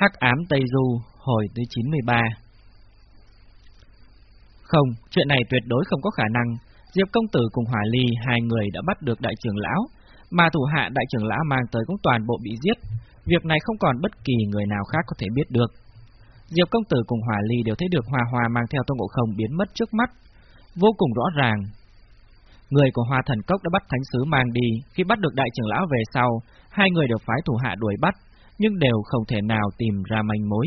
Hắc ám Tây Du, hồi thứ 93 Không, chuyện này tuyệt đối không có khả năng. Diệp Công Tử cùng Hỏa Ly, hai người đã bắt được đại trưởng lão, mà thủ hạ đại trưởng lão mang tới cũng toàn bộ bị giết. Việc này không còn bất kỳ người nào khác có thể biết được. Diệp Công Tử cùng Hỏa Ly đều thấy được Hòa Hòa mang theo Tôn Ngộ Không biến mất trước mắt. Vô cùng rõ ràng, Người của Hoa Thần Cốc đã bắt Thánh Sứ mang đi, khi bắt được đại trưởng lão về sau, hai người đều phái thủ hạ đuổi bắt, nhưng đều không thể nào tìm ra manh mối.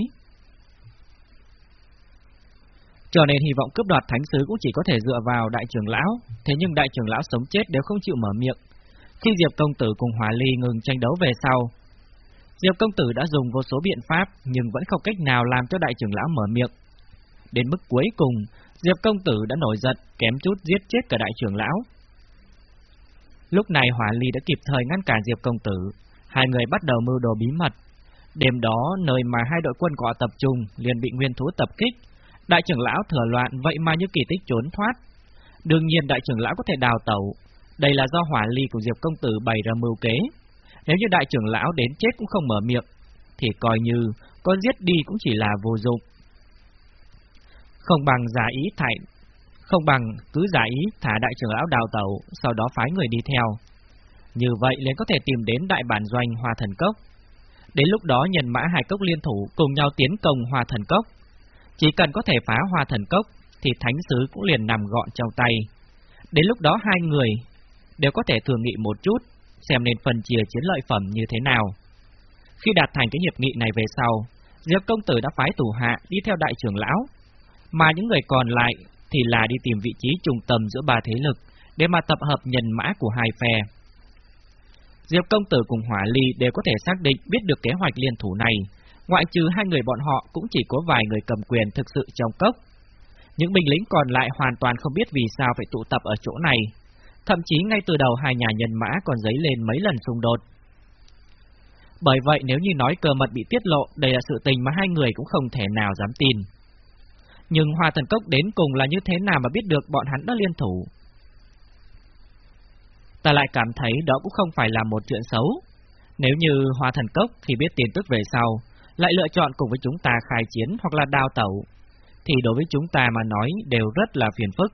Cho nên hy vọng cướp đoạt Thánh Sứ cũng chỉ có thể dựa vào đại trưởng lão, thế nhưng đại trưởng lão sống chết đều không chịu mở miệng. Khi Diệp Công Tử cùng Hòa Ly ngừng tranh đấu về sau, Diệp Công Tử đã dùng vô số biện pháp nhưng vẫn không cách nào làm cho đại trưởng lão mở miệng. Đến mức cuối cùng, Diệp công tử đã nổi giận, kém chút giết chết cả đại trưởng lão. Lúc này Hỏa Ly đã kịp thời ngăn cản Diệp công tử, hai người bắt đầu mưu đồ bí mật. Đêm đó, nơi mà hai đội quân của tập trung liền bị nguyên thú tập kích. Đại trưởng lão thừa loạn vậy mà như kỳ tích trốn thoát. Đương nhiên đại trưởng lão có thể đào tẩu. Đây là do Hỏa Ly của Diệp công tử bày ra mưu kế. Nếu như đại trưởng lão đến chết cũng không mở miệng, thì coi như có giết đi cũng chỉ là vô dụng. Không bằng giả ý thải, không bằng cứ giả ý thả đại trưởng lão đào tẩu, sau đó phái người đi theo. Như vậy liền có thể tìm đến đại bản doanh Hoa Thần Cốc. Đến lúc đó nhân mã hai cốc liên thủ cùng nhau tiến công Hoa Thần Cốc. Chỉ cần có thể phá Hoa Thần Cốc thì thánh sứ cũng liền nằm gọn trong tay. Đến lúc đó hai người đều có thể thường nghị một chút, xem nên phần chia chiến lợi phẩm như thế nào. Khi đạt thành cái hiệp nghị này về sau, Diệp công tử đã phái tù hạ đi theo đại trưởng lão, mà những người còn lại thì là đi tìm vị trí trung tâm giữa ba thế lực để mà tập hợp nhân mã của hai phe. Diệp công tử cùng Hỏa Ly đều có thể xác định biết được kế hoạch liên thủ này, ngoại trừ hai người bọn họ cũng chỉ có vài người cầm quyền thực sự trong cốc. Những binh lính còn lại hoàn toàn không biết vì sao phải tụ tập ở chỗ này, thậm chí ngay từ đầu hai nhà nhân mã còn dấy lên mấy lần xung đột. Bởi vậy nếu như nói cơ mật bị tiết lộ, đây là sự tình mà hai người cũng không thể nào dám tin. Nhưng Hoa Thần Cốc đến cùng là như thế nào mà biết được bọn hắn đã liên thủ? Ta lại cảm thấy đó cũng không phải là một chuyện xấu. Nếu như Hoa Thần Cốc khi biết tin tức về sau, lại lựa chọn cùng với chúng ta khai chiến hoặc là đào tẩu, thì đối với chúng ta mà nói đều rất là phiền phức.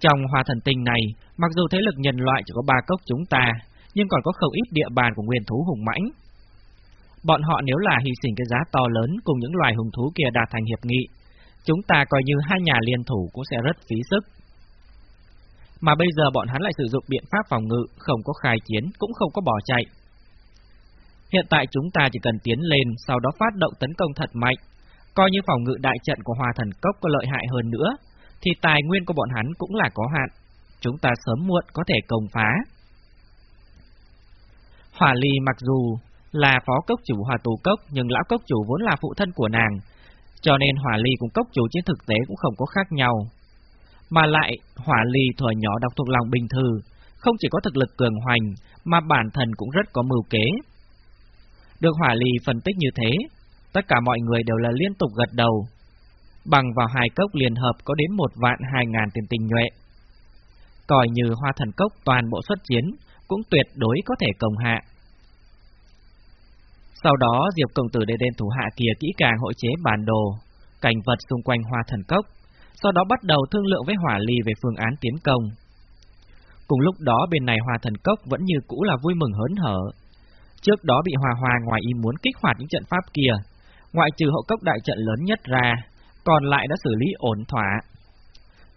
Trong Hoa Thần Tinh này, mặc dù thế lực nhân loại chỉ có ba cốc chúng ta, nhưng còn có không ít địa bàn của nguyên thú hùng mãnh, Bọn họ nếu là hy sinh cái giá to lớn cùng những loài hùng thú kia đạt thành hiệp nghị, chúng ta coi như hai nhà liên thủ cũng sẽ rất phí sức. Mà bây giờ bọn hắn lại sử dụng biện pháp phòng ngự, không có khai chiến, cũng không có bỏ chạy. Hiện tại chúng ta chỉ cần tiến lên, sau đó phát động tấn công thật mạnh, coi như phòng ngự đại trận của Hoa Thần Cốc có lợi hại hơn nữa, thì tài nguyên của bọn hắn cũng là có hạn. Chúng ta sớm muộn có thể công phá. Hỏa ly mặc dù là phó cốc chủ hòa tù cốc, nhưng lão cốc chủ vốn là phụ thân của nàng, cho nên hỏa ly cùng cốc chủ trên thực tế cũng không có khác nhau. Mà lại, hỏa ly thuở nhỏ đọc thuộc lòng bình thư, không chỉ có thực lực cường hoành, mà bản thân cũng rất có mưu kế. Được hỏa ly phân tích như thế, tất cả mọi người đều là liên tục gật đầu. Bằng vào hai cốc liên hợp có đến một vạn hai ngàn tiền tình nhuệ. Coi như hoa thần cốc toàn bộ xuất chiến, cũng tuyệt đối có thể công hạ. Sau đó Diệp Công Tử để đến thủ hạ kia kỹ càng hội chế bản đồ, cảnh vật xung quanh hoa thần cốc, sau đó bắt đầu thương lượng với Hỏa Ly về phương án tiến công. Cùng lúc đó bên này hòa thần cốc vẫn như cũ là vui mừng hớn hở. Trước đó bị Hòa Hòa ngoài ý muốn kích hoạt những trận pháp kia, ngoại trừ hậu cốc đại trận lớn nhất ra, còn lại đã xử lý ổn thỏa.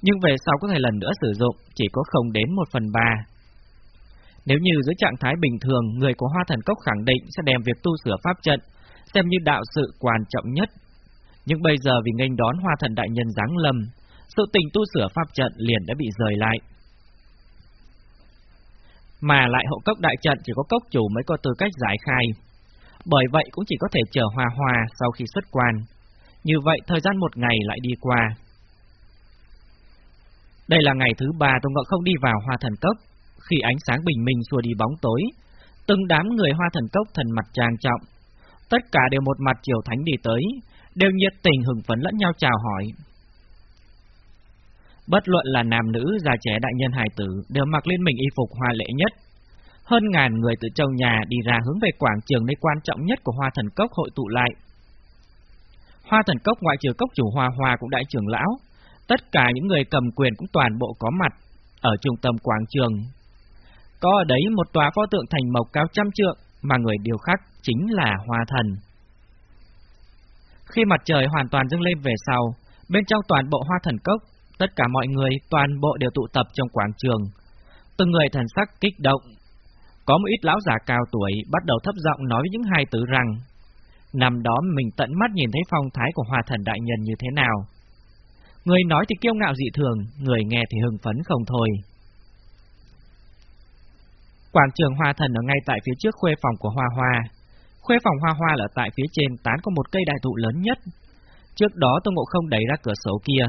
Nhưng về sau có thể lần nữa sử dụng, chỉ có không đến một phần ba. Nếu như dưới trạng thái bình thường, người của Hoa Thần Cốc khẳng định sẽ đem việc tu sửa pháp trận, xem như đạo sự quan trọng nhất. Nhưng bây giờ vì nghênh đón Hoa Thần Đại Nhân giáng lâm, sự tình tu sửa pháp trận liền đã bị rời lại. Mà lại hộ cốc đại trận chỉ có cốc chủ mới có tư cách giải khai. Bởi vậy cũng chỉ có thể chờ hòa hòa sau khi xuất quan. Như vậy thời gian một ngày lại đi qua. Đây là ngày thứ ba tôi Ngọc không đi vào Hoa Thần Cốc, khi ánh sáng bình minh xua đi bóng tối, từng đám người hoa thần cốc thần mặt trang trọng, tất cả đều một mặt chiều thánh đi tới, đều nhiệt tình hừng phấn lẫn nhau chào hỏi. Bất luận là nam nữ, già trẻ đại nhân hài tử đều mặc lên mình y phục hoa lệ nhất. Hơn ngàn người từ châu nhà đi ra hướng về quảng trường nơi quan trọng nhất của Hoa Thần Cốc hội tụ lại. Hoa Thần Cốc ngoại trừ cốc chủ Hoa Hoa cũng đại trưởng lão, tất cả những người cầm quyền cũng toàn bộ có mặt ở trung tâm quảng trường. Có ở đấy một tòa pho tượng thành mộc cao trăm trượng mà người điều khắc chính là Hoa Thần. Khi mặt trời hoàn toàn dâng lên về sau, bên trong toàn bộ Hoa Thần Cốc, tất cả mọi người toàn bộ đều tụ tập trong quảng trường. Từng người thần sắc kích động, có một ít lão già cao tuổi bắt đầu thấp giọng nói với những hai tử rằng, năm đó mình tận mắt nhìn thấy phong thái của hòa thần đại nhân như thế nào. Người nói thì kiêu ngạo dị thường, người nghe thì hưng phấn không thôi. Quảng trường Hoa Thần ở ngay tại phía trước khuê phòng của Hoa Hoa. Khuê phòng Hoa Hoa là tại phía trên tán có một cây đại thụ lớn nhất. Trước đó Tô Ngộ không đẩy ra cửa sổ kia.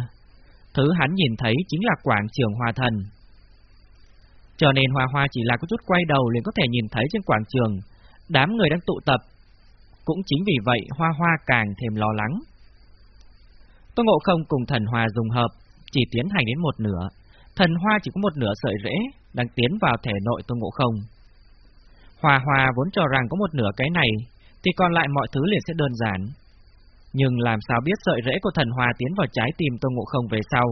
Thứ hắn nhìn thấy chính là quảng trường Hoa Thần. Cho nên Hoa Hoa chỉ là có chút quay đầu liền có thể nhìn thấy trên quảng trường, đám người đang tụ tập. Cũng chính vì vậy Hoa Hoa càng thêm lo lắng. Tô Ngộ Không cùng thần Hoa dùng hợp, chỉ tiến hành đến một nửa. Thần Hoa chỉ có một nửa sợi rễ, đang tiến vào thể nội Tô Ngộ Không. Hoa Hoa vốn cho rằng có một nửa cái này, thì còn lại mọi thứ liền sẽ đơn giản. Nhưng làm sao biết sợi rễ của thần hòa tiến vào trái tim Tô Ngộ Không về sau,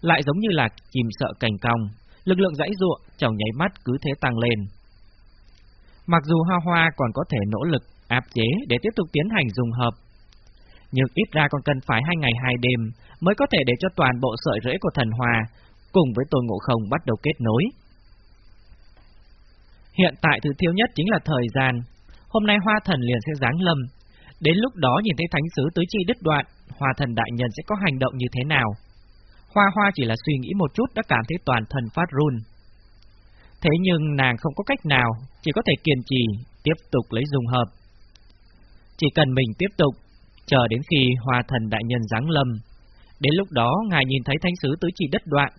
lại giống như là chìm sợ cành cong, lực lượng dãy ruộng trong nháy mắt cứ thế tăng lên. Mặc dù Hoa Hoa còn có thể nỗ lực áp chế để tiếp tục tiến hành dùng hợp, nhưng ít ra còn cần phải hai ngày hai đêm mới có thể để cho toàn bộ sợi rễ của thần hòa cùng với Tôn Ngộ Không bắt đầu kết nối. Hiện tại thứ thiếu nhất chính là thời gian. Hôm nay Hoa Thần liền sẽ giáng lâm. Đến lúc đó nhìn thấy Thánh Sứ tứ chi đứt đoạn, Hoa Thần Đại Nhân sẽ có hành động như thế nào? Hoa Hoa chỉ là suy nghĩ một chút đã cảm thấy toàn thân phát run. Thế nhưng nàng không có cách nào, chỉ có thể kiên trì, tiếp tục lấy dùng hợp. Chỉ cần mình tiếp tục, chờ đến khi Hoa Thần Đại Nhân giáng lâm. Đến lúc đó, ngài nhìn thấy Thánh Sứ tứ chi đất đoạn,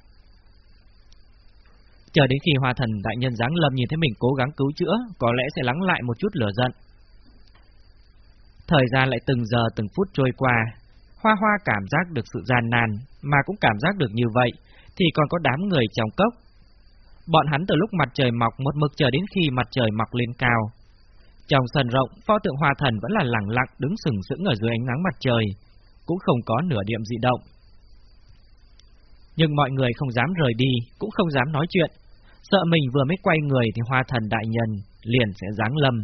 Chờ đến khi hòa Thần Đại Nhân giáng lâm nhìn thấy mình cố gắng cứu chữa, có lẽ sẽ lắng lại một chút lửa giận. Thời gian lại từng giờ từng phút trôi qua, Hoa Hoa cảm giác được sự gian nan, mà cũng cảm giác được như vậy, thì còn có đám người trong cốc. Bọn hắn từ lúc mặt trời mọc một mực chờ đến khi mặt trời mọc lên cao. Trong sân rộng, pho tượng Hoa Thần vẫn là lặng lặng đứng sừng sững ở dưới ánh nắng mặt trời, cũng không có nửa điểm dị động. Nhưng mọi người không dám rời đi, cũng không dám nói chuyện, sợ mình vừa mới quay người thì Hoa Thần Đại Nhân liền sẽ giáng lâm.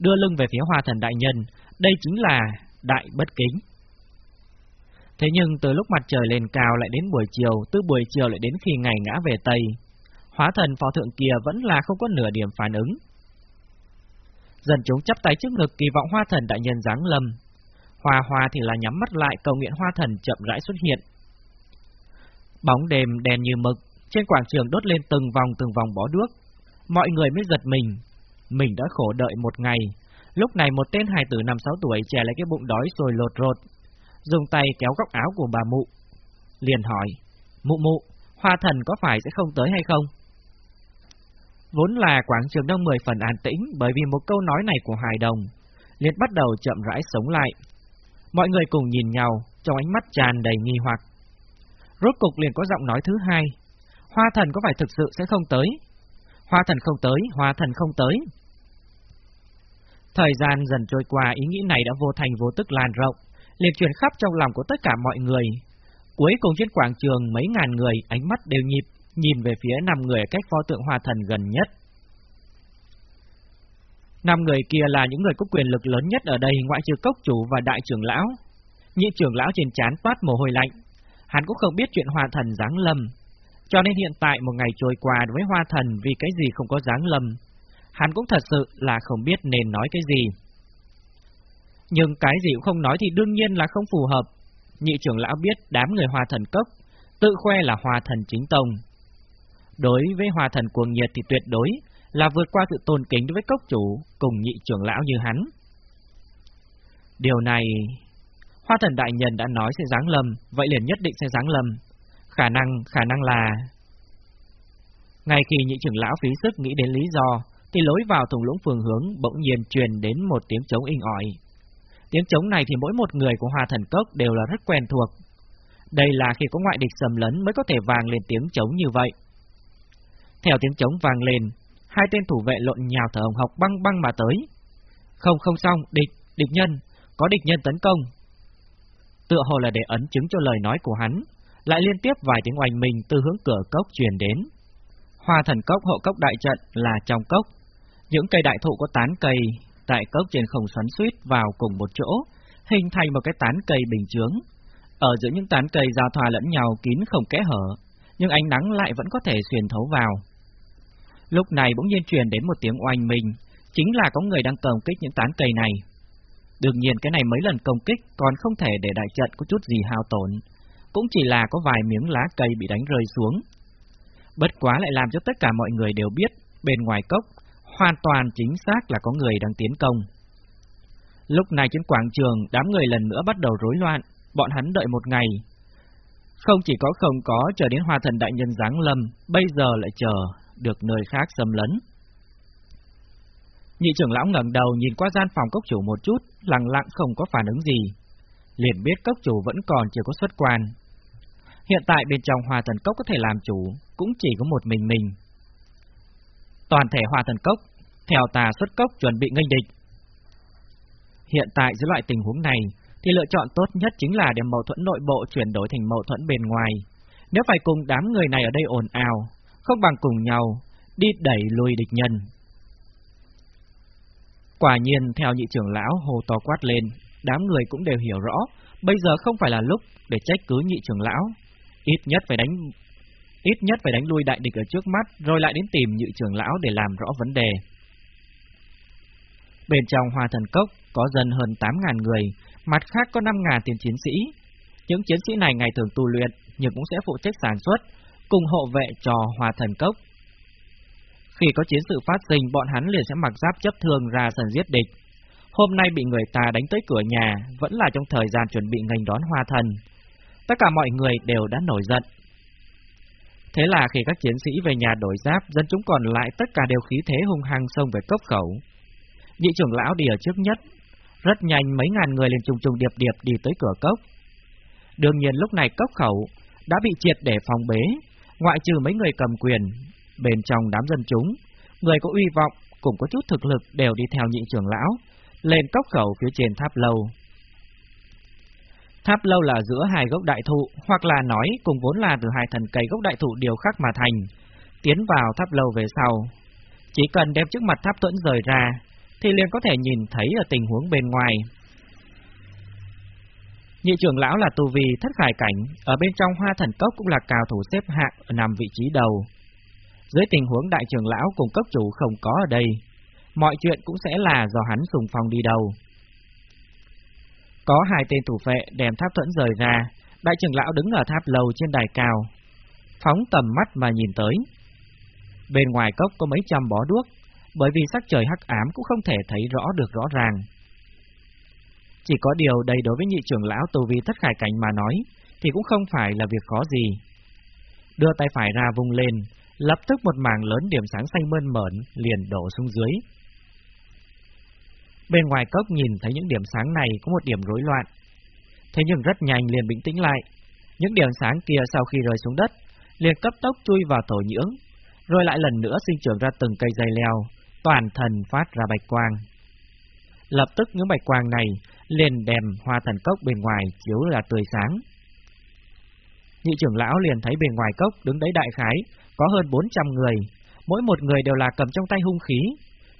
Đưa lưng về phía Hoa Thần Đại Nhân, đây chính là đại bất kính. Thế nhưng từ lúc mặt trời lên cao lại đến buổi chiều, từ buổi chiều lại đến khi ngày ngã về Tây, hóa thần phó thượng kia vẫn là không có nửa điểm phản ứng. Dần chúng chắp tay trước ngực kỳ vọng hoa thần đại nhân giáng lâm. Hoa hoa thì là nhắm mắt lại cầu nguyện hoa thần chậm rãi xuất hiện. Bóng đêm đèn như mực, trên quảng trường đốt lên từng vòng từng vòng bó đuốc. Mọi người mới giật mình. Mình đã khổ đợi một ngày. Lúc này một tên hài tử năm sáu tuổi trẻ lấy cái bụng đói rồi lột rột, dùng tay kéo góc áo của bà mụ. Liền hỏi, mụ mụ, hoa thần có phải sẽ không tới hay không? Vốn là quảng trường đông mười phần an tĩnh bởi vì một câu nói này của hài đồng, liền bắt đầu chậm rãi sống lại. Mọi người cùng nhìn nhau, trong ánh mắt tràn đầy nghi hoặc. Rốt cục liền có giọng nói thứ hai. Hoa thần có phải thực sự sẽ không tới? Hoa thần không tới, hoa thần không tới. Thời gian dần trôi qua, ý nghĩ này đã vô thành vô tức lan rộng, liền truyền khắp trong lòng của tất cả mọi người. Cuối cùng trên quảng trường mấy ngàn người ánh mắt đều nhịp, nhìn về phía năm người cách pho tượng hoa thần gần nhất. Năm người kia là những người có quyền lực lớn nhất ở đây ngoại trừ cốc chủ và đại trưởng lão. Nhị trưởng lão trên chán toát mồ hôi lạnh, hắn cũng không biết chuyện hoa thần giáng lâm. Cho nên hiện tại một ngày trôi qua đối với hoa thần vì cái gì không có giáng lâm, hắn cũng thật sự là không biết nên nói cái gì. Nhưng cái gì cũng không nói thì đương nhiên là không phù hợp. Nhị trưởng lão biết đám người hoa thần cốc, tự khoe là hoa thần chính tông. Đối với hoa thần cuồng nhiệt thì tuyệt đối là vượt qua sự tôn kính đối với cốc chủ cùng nhị trưởng lão như hắn. Điều này Hoa thần đại nhân đã nói sẽ giáng lâm, vậy liền nhất định sẽ giáng lâm. Khả năng, khả năng là... Ngay khi nhị trưởng lão phí sức nghĩ đến lý do, thì lối vào thùng lũng phường hướng bỗng nhiên truyền đến một tiếng trống inh ỏi. Tiếng trống này thì mỗi một người của Hoa Thần Cốc đều là rất quen thuộc. Đây là khi có ngoại địch sầm lấn mới có thể vang lên tiếng trống như vậy. Theo tiếng trống vang lên, hai tên thủ vệ lộn nhào thở hồng học băng băng mà tới. Không không xong, địch, địch nhân, có địch nhân tấn công. Tựa hồ là để ấn chứng cho lời nói của hắn, lại liên tiếp vài tiếng oanh mình từ hướng cửa cốc truyền đến. Hoa thần cốc hộ cốc đại trận là trong cốc. Những cây đại thụ có tán cây tại cốc trên không xoắn suýt vào cùng một chỗ, hình thành một cái tán cây bình chướng. Ở giữa những tán cây giao thoa lẫn nhau kín không kẽ hở, nhưng ánh nắng lại vẫn có thể xuyên thấu vào. Lúc này bỗng nhiên truyền đến một tiếng oanh minh, chính là có người đang cầm kích những tán cây này. Đương nhiên cái này mấy lần công kích còn không thể để đại trận có chút gì hao tổn, cũng chỉ là có vài miếng lá cây bị đánh rơi xuống. Bất quá lại làm cho tất cả mọi người đều biết, bên ngoài cốc, hoàn toàn chính xác là có người đang tiến công. Lúc này trên quảng trường, đám người lần nữa bắt đầu rối loạn, bọn hắn đợi một ngày. Không chỉ có không có chờ đến hoa thần đại nhân giáng lâm, bây giờ lại chờ được nơi khác xâm lấn. Nhị trưởng lão ngẩng đầu nhìn qua gian phòng cốc chủ một chút, lặng lặng không có phản ứng gì. Liền biết cốc chủ vẫn còn chưa có xuất quan. Hiện tại bên trong hoa thần cốc có thể làm chủ, cũng chỉ có một mình mình. Toàn thể hoa thần cốc, theo tà xuất cốc chuẩn bị nghênh địch. Hiện tại dưới loại tình huống này, thì lựa chọn tốt nhất chính là đem mâu thuẫn nội bộ chuyển đổi thành mâu thuẫn bên ngoài. Nếu phải cùng đám người này ở đây ồn ào, không bằng cùng nhau đi đẩy lùi địch nhân. Quả nhiên theo nhị trưởng lão hồ to quát lên, đám người cũng đều hiểu rõ, bây giờ không phải là lúc để trách cứ nhị trưởng lão, ít nhất phải đánh ít nhất phải đánh lui đại địch ở trước mắt, rồi lại đến tìm nhị trưởng lão để làm rõ vấn đề. Bên trong Hoa Thần Cốc có dân hơn 8.000 người, mặt khác có 5.000 tiền chiến sĩ. Những chiến sĩ này ngày thường tu luyện, nhưng cũng sẽ phụ trách sản xuất, cùng hộ vệ cho Hoa Thần Cốc. Khi có chiến sự phát sinh, bọn hắn liền sẽ mặc giáp chấp thương ra sân giết địch. Hôm nay bị người ta đánh tới cửa nhà, vẫn là trong thời gian chuẩn bị nghênh đón Hoa Thần. Tất cả mọi người đều đã nổi giận. Thế là khi các chiến sĩ về nhà đổi giáp, dân chúng còn lại tất cả đều khí thế hung hăng xông về cốc khẩu. Nhị trưởng lão đi ở trước nhất, rất nhanh mấy ngàn người liền trùng trùng điệp điệp đi tới cửa cốc. Đương nhiên lúc này cốc khẩu đã bị triệt để phòng bế, ngoại trừ mấy người cầm quyền, bên trong đám dân chúng, người có uy vọng cũng có chút thực lực đều đi theo nhị trưởng lão, lên cốc khẩu phía trên tháp lâu. Tháp lâu là giữa hai gốc đại thụ, hoặc là nói cùng vốn là từ hai thần cây gốc đại thụ điều khắc mà thành, tiến vào tháp lâu về sau. Chỉ cần đem trước mặt tháp tuẫn rời ra, thì liền có thể nhìn thấy ở tình huống bên ngoài. Nhị trưởng lão là tu vi thất khải cảnh, ở bên trong hoa thần cốc cũng là cao thủ xếp hạng ở nằm vị trí đầu. Dưới tình huống đại trưởng lão cùng cấp chủ không có ở đây, mọi chuyện cũng sẽ là do hắn sùng phong đi đầu. Có hai tên thủ vệ đem tháp thuẫn rời ra, đại trưởng lão đứng ở tháp lầu trên đài cao, phóng tầm mắt mà nhìn tới. Bên ngoài cốc có mấy trăm bó đuốc, bởi vì sắc trời hắc ám cũng không thể thấy rõ được rõ ràng. Chỉ có điều đây đối với nhị trưởng lão tù vi thất khải cảnh mà nói, thì cũng không phải là việc khó gì. Đưa tay phải ra vung lên, lập tức một mảng lớn điểm sáng xanh mơn mởn liền đổ xuống dưới. Bên ngoài cốc nhìn thấy những điểm sáng này có một điểm rối loạn. Thế nhưng rất nhanh liền bình tĩnh lại. Những điểm sáng kia sau khi rơi xuống đất, liền cấp tốc chui vào tổ nhưỡng, rồi lại lần nữa sinh trưởng ra từng cây dây leo, toàn thần phát ra bạch quang. Lập tức những bạch quang này liền đèm hoa thần cốc bên ngoài chiếu là tươi sáng. Nhị trưởng lão liền thấy bên ngoài cốc đứng đấy đại khái, có hơn 400 người, mỗi một người đều là cầm trong tay hung khí,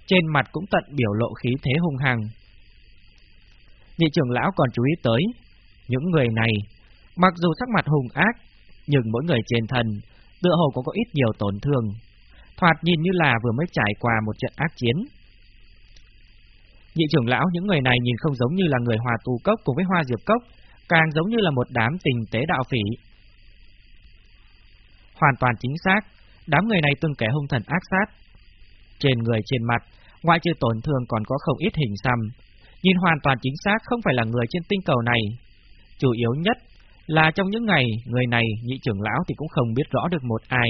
trên mặt cũng tận biểu lộ khí thế hung hăng. Nhị trưởng lão còn chú ý tới, những người này, mặc dù sắc mặt hung ác, nhưng mỗi người trên thân, tựa hồ cũng có ít nhiều tổn thương, thoạt nhìn như là vừa mới trải qua một trận ác chiến. Nhị trưởng lão những người này nhìn không giống như là người hòa tù cốc cùng với hoa diệp cốc, càng giống như là một đám tình tế đạo phỉ. Hoàn toàn chính xác, đám người này từng kẻ hung thần ác sát. Trên người trên mặt, ngoại trừ tổn thương còn có không ít hình xăm, nhìn hoàn toàn chính xác không phải là người trên tinh cầu này. Chủ yếu nhất là trong những ngày người này nhị trưởng lão thì cũng không biết rõ được một ai.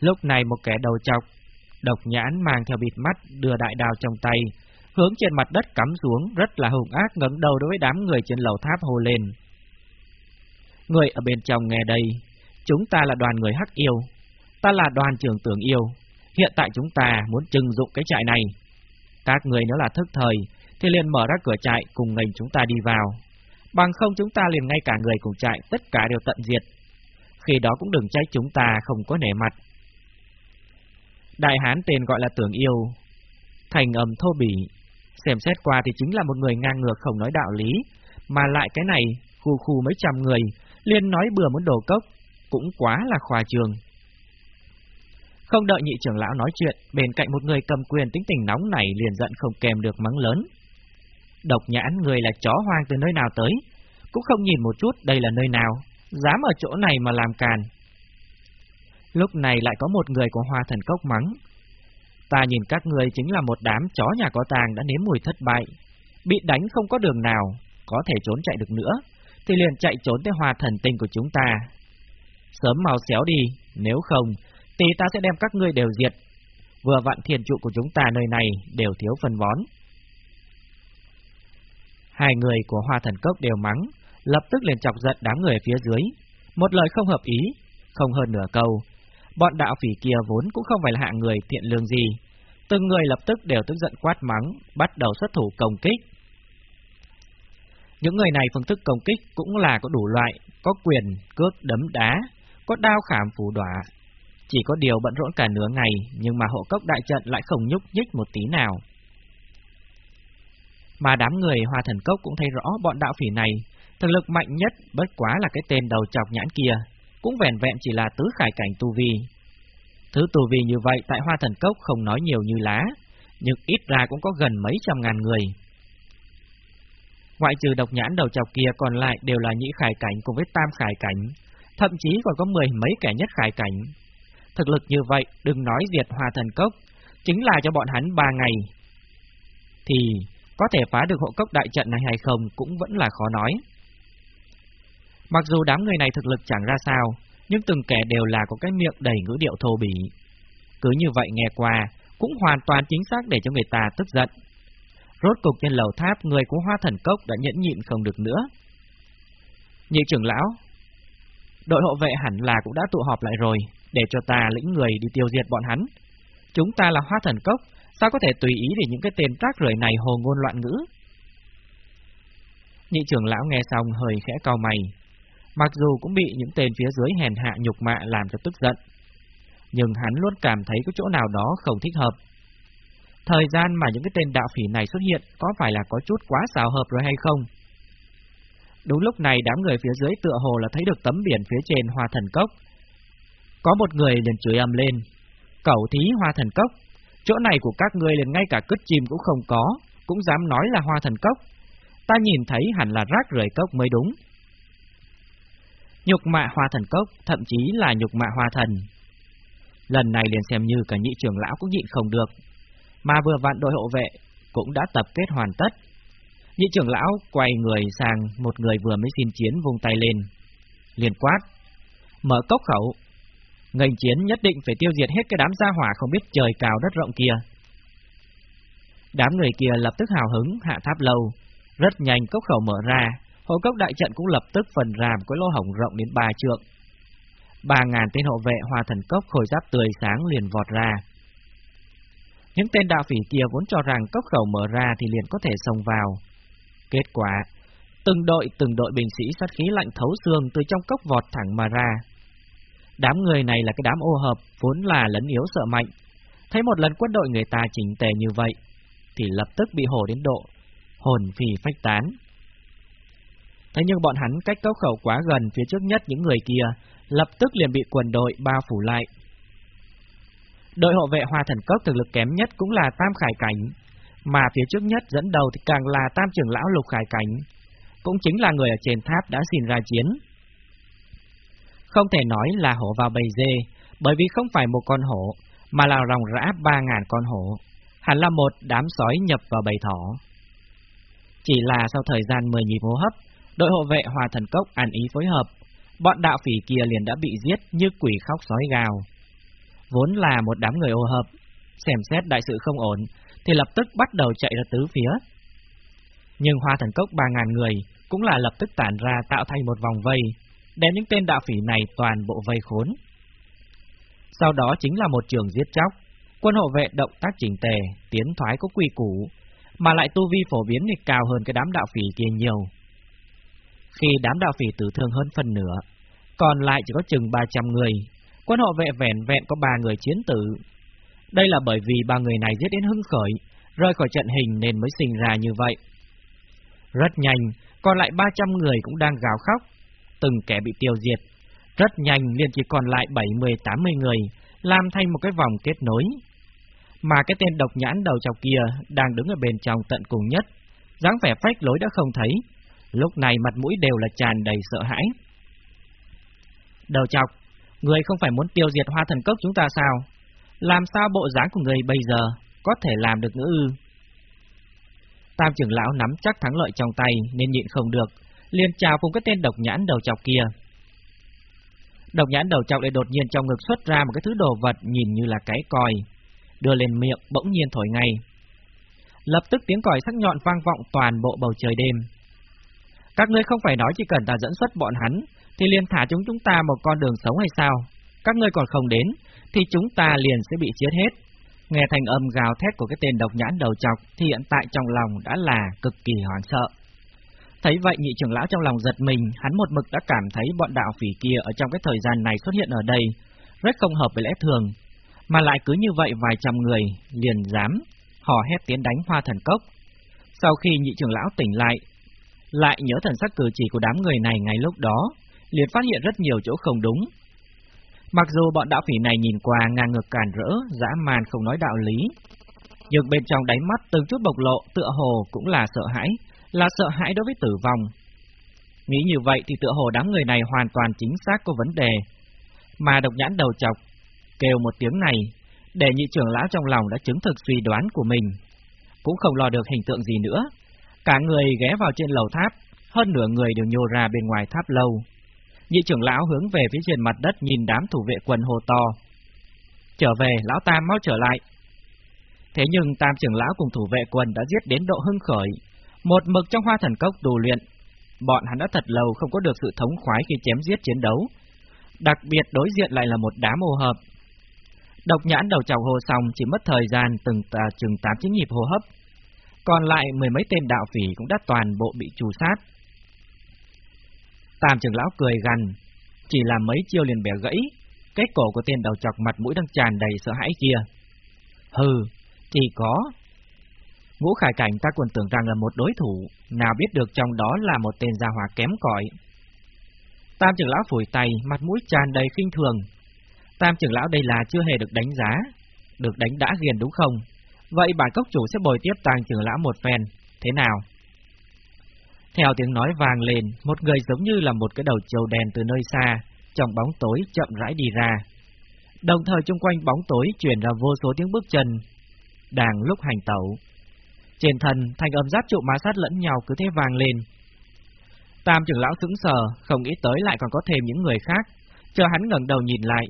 Lúc này một kẻ đầu chọc, độc nhãn mang theo bịt mắt đưa đại đào trong tay, hướng trên mặt đất cắm xuống rất là hùng ác ngẩng đầu đối với đám người trên lầu tháp hồ lên. Người ở bên trong nghe đây, chúng ta là đoàn người hắc yêu, ta là đoàn trưởng tưởng yêu, Hiện tại chúng ta muốn trừng dụng cái trại này. Các người nếu là thức thời, thì liền mở ra cửa trại cùng ngành chúng ta đi vào. Bằng không chúng ta liền ngay cả người cùng trại tất cả đều tận diệt. Khi đó cũng đừng trách chúng ta không có nể mặt. Đại hán tên gọi là Tưởng Yêu, thành âm thô bỉ, xem xét qua thì chính là một người ngang ngược không nói đạo lý, mà lại cái này, khu khu mấy trăm người, liền nói bừa muốn đổ cốc, cũng quá là khoa trường. Không đợi nhị trưởng lão nói chuyện, bên cạnh một người cầm quyền tính tình nóng này liền giận không kèm được mắng lớn. Độc nhãn người là chó hoang từ nơi nào tới, cũng không nhìn một chút đây là nơi nào, dám ở chỗ này mà làm càn. Lúc này lại có một người của hoa thần cốc mắng. Ta nhìn các người chính là một đám chó nhà có tàng đã nếm mùi thất bại, bị đánh không có đường nào, có thể trốn chạy được nữa, thì liền chạy trốn tới hoa thần tinh của chúng ta. Sớm mau xéo đi, nếu không, thì ta sẽ đem các ngươi đều diệt. Vừa vạn thiền trụ của chúng ta nơi này đều thiếu phân bón. Hai người của hoa thần cốc đều mắng, lập tức liền chọc giận đám người phía dưới. Một lời không hợp ý, không hơn nửa câu. Bọn đạo phỉ kia vốn cũng không phải là hạng người thiện lương gì. Từng người lập tức đều tức giận quát mắng, bắt đầu xuất thủ công kích. Những người này phương thức công kích cũng là có đủ loại, có quyền, cước, đấm đá, có đao khảm phủ đỏa. Chỉ có điều bận rộn cả nửa ngày, nhưng mà hộ cốc đại trận lại không nhúc nhích một tí nào. Mà đám người hoa thần cốc cũng thấy rõ bọn đạo phỉ này, thực lực mạnh nhất bất quá là cái tên đầu chọc nhãn kia, cũng vẻn vẹn chỉ là tứ khải cảnh tu vi. Thứ tu vi như vậy tại hoa thần cốc không nói nhiều như lá, nhưng ít ra cũng có gần mấy trăm ngàn người. Ngoại trừ độc nhãn đầu chọc kia còn lại đều là nhị khải cảnh cùng với tam khải cảnh, thậm chí còn có mười mấy kẻ nhất khải cảnh. Thực lực như vậy, đừng nói diệt hoa thần cốc, chính là cho bọn hắn ba ngày. Thì có thể phá được hộ cốc đại trận này hay không cũng vẫn là khó nói. Mặc dù đám người này thực lực chẳng ra sao, nhưng từng kẻ đều là có cái miệng đầy ngữ điệu thô bỉ. Cứ như vậy nghe qua, cũng hoàn toàn chính xác để cho người ta tức giận. Rốt cục trên lầu tháp, người của hoa thần cốc đã nhẫn nhịn không được nữa. Nhị trưởng lão, đội hộ vệ hẳn là cũng đã tụ họp lại rồi, để cho ta lĩnh người đi tiêu diệt bọn hắn. Chúng ta là hoa thần cốc, sao có thể tùy ý để những cái tên rác rưởi này hồ ngôn loạn ngữ? Nhị trưởng lão nghe xong hơi khẽ cau mày, mặc dù cũng bị những tên phía dưới hèn hạ nhục mạ làm cho tức giận, nhưng hắn luôn cảm thấy có chỗ nào đó không thích hợp. Thời gian mà những cái tên đạo phỉ này xuất hiện có phải là có chút quá xào hợp rồi hay không? Đúng lúc này đám người phía dưới tựa hồ là thấy được tấm biển phía trên hoa thần cốc. Có một người liền chửi âm lên. Cẩu thí hoa thần cốc. Chỗ này của các ngươi liền ngay cả cứt chim cũng không có, cũng dám nói là hoa thần cốc. Ta nhìn thấy hẳn là rác rưởi cốc mới đúng. Nhục mạ hoa thần cốc, thậm chí là nhục mạ hoa thần. Lần này liền xem như cả nhị trưởng lão cũng nhịn không được. Mà vừa vặn đội hộ vệ cũng đã tập kết hoàn tất. Nhị trưởng lão quay người sang một người vừa mới xin chiến vung tay lên. Liền quát. Mở cốc khẩu. Ngành chiến nhất định phải tiêu diệt hết cái đám gia hỏa không biết trời cao đất rộng kia. Đám người kia lập tức hào hứng, hạ tháp lâu. Rất nhanh cốc khẩu mở ra. Hộ cốc đại trận cũng lập tức phần ra một cái lỗ hổng rộng đến ba trượng. Ba ngàn tên hộ vệ hòa thần cốc khôi giáp tươi sáng liền vọt ra. Những tên đạo phỉ kia vốn cho rằng cốc khẩu mở ra thì liền có thể xông vào. Kết quả, từng đội từng đội binh sĩ sát khí lạnh thấu xương từ trong cốc vọt thẳng mà ra. Đám người này là cái đám ô hợp, vốn là lấn yếu sợ mạnh. Thấy một lần quân đội người ta chỉnh tề như vậy, thì lập tức bị hổ đến độ, hồn phì phách tán. Thế nhưng bọn hắn cách cốc khẩu quá gần phía trước nhất những người kia, lập tức liền bị quần đội bao phủ lại. Đội hộ vệ hoa thần cốc thực lực kém nhất cũng là tam khải cảnh, mà phía trước nhất dẫn đầu thì càng là tam trưởng lão lục khải cảnh, cũng chính là người ở trên tháp đã xin ra chiến. Không thể nói là hổ vào bầy dê, bởi vì không phải một con hổ, mà là ròng rã ba ngàn con hổ, hẳn là một đám sói nhập vào bầy thỏ. Chỉ là sau thời gian 10 nhịp hô hấp, đội hộ vệ hòa thần cốc ăn ý phối hợp, bọn đạo phỉ kia liền đã bị giết như quỷ khóc sói gào. Vốn là một đám người ô hợp, xem xét đại sự không ổn, thì lập tức bắt đầu chạy ra tứ phía. Nhưng hoa thần cốc ba ngàn người cũng là lập tức tản ra tạo thành một vòng vây, đem những tên đạo phỉ này toàn bộ vây khốn. Sau đó chính là một trường giết chóc, Quân hộ vệ động tác chỉnh tề, tiến thoái có quy củ, mà lại tu vi phổ biến thì cao hơn cái đám đạo phỉ kia nhiều. Khi đám đạo phỉ tử thương hơn phần nửa, còn lại chỉ có chừng 300 người, quân hộ vệ vẹn vẹn có ba người chiến tử. Đây là bởi vì ba người này giết đến hưng khởi, rơi khỏi trận hình nên mới sinh ra như vậy. Rất nhanh, còn lại 300 người cũng đang gào khóc, từng kẻ bị tiêu diệt. Rất nhanh liền chỉ còn lại 70-80 người, làm thành một cái vòng kết nối. Mà cái tên độc nhãn đầu chọc kia đang đứng ở bên trong tận cùng nhất, dáng vẻ phách lối đã không thấy, lúc này mặt mũi đều là tràn đầy sợ hãi. Đầu chọc, người không phải muốn tiêu diệt hoa thần cốc chúng ta sao? Làm sao bộ dáng của người bây giờ có thể làm được nữa ư? Tam trưởng lão nắm chắc thắng lợi trong tay nên nhịn không được, liền chào cùng cái tên độc nhãn đầu chọc kia. Độc nhãn đầu chọc lại đột nhiên trong ngực xuất ra một cái thứ đồ vật nhìn như là cái còi, đưa lên miệng bỗng nhiên thổi ngay. Lập tức tiếng còi sắc nhọn vang vọng toàn bộ bầu trời đêm. Các ngươi không phải nói chỉ cần ta dẫn xuất bọn hắn, thì liền thả chúng chúng ta một con đường sống hay sao? Các ngươi còn không đến, thì chúng ta liền sẽ bị chết hết. Nghe thành âm gào thét của cái tên độc nhãn đầu chọc thì hiện tại trong lòng đã là cực kỳ hoảng sợ. Thấy vậy nhị trưởng lão trong lòng giật mình, hắn một mực đã cảm thấy bọn đạo phỉ kia ở trong cái thời gian này xuất hiện ở đây, rất không hợp với lẽ thường, mà lại cứ như vậy vài trăm người liền dám hò hét tiến đánh hoa thần cốc. Sau khi nhị trưởng lão tỉnh lại, lại nhớ thần sắc cử chỉ của đám người này ngay lúc đó, liền phát hiện rất nhiều chỗ không đúng. Mặc dù bọn đạo phỉ này nhìn qua ngang ngược càn rỡ, dã man không nói đạo lý, nhưng bên trong đáy mắt từng chút bộc lộ tựa hồ cũng là sợ hãi, là sợ hãi đối với tử vong. Nghĩ như vậy thì tựa hồ đám người này hoàn toàn chính xác có vấn đề. Mà độc nhãn đầu chọc, kêu một tiếng này, để nhị trưởng lão trong lòng đã chứng thực suy đoán của mình. Cũng không lo được hình tượng gì nữa. Cả người ghé vào trên lầu tháp, hơn nửa người đều nhô ra bên ngoài tháp lâu. Nhị trưởng lão hướng về phía trên mặt đất nhìn đám thủ vệ quần hồ to. Trở về, lão Tam mau trở lại. Thế nhưng Tam trưởng lão cùng thủ vệ quần đã giết đến độ hưng khởi, một mực trong hoa thần cốc tù luyện, bọn hắn đã thật lâu không có được sự thống khoái khi chém giết chiến đấu. Đặc biệt đối diện lại là một đám ô hợp. Độc nhãn đầu chọc hồ xong chỉ mất thời gian từng tà chừng tám chín nhịp hô hấp. Còn lại mười mấy tên đạo phỉ cũng đã toàn bộ bị trù sát. Tam trưởng lão cười gằn, chỉ làm mấy chiêu liền bẻ gãy, cái cổ của tên đầu chọc mặt mũi đang tràn đầy sợ hãi kia. Hừ, chỉ có, Ngũ Khải Cảnh ta còn tưởng rằng là một đối thủ, nào biết được trong đó là một tên gia hỏa kém cỏi. Tam trưởng lão phủi tay, mặt mũi tràn đầy khinh thường. Tam trưởng lão đây là chưa hề được đánh giá, được đánh đã ghiền đúng không? Vậy bản cốc chủ sẽ bồi tiếp tàng trưởng lão một phen, thế nào? Theo tiếng nói vàng lên, một người giống như là một cái đầu trâu đèn từ nơi xa, trong bóng tối chậm rãi đi ra. Đồng thời chung quanh bóng tối truyền ra vô số tiếng bước chân, đang lúc hành tẩu. Trên thần, thành âm giáp trụ má sát lẫn nhau cứ thế vang lên. Tam trưởng lão sững sờ, không nghĩ tới lại còn có thêm những người khác. Chờ hắn ngẩng đầu nhìn lại,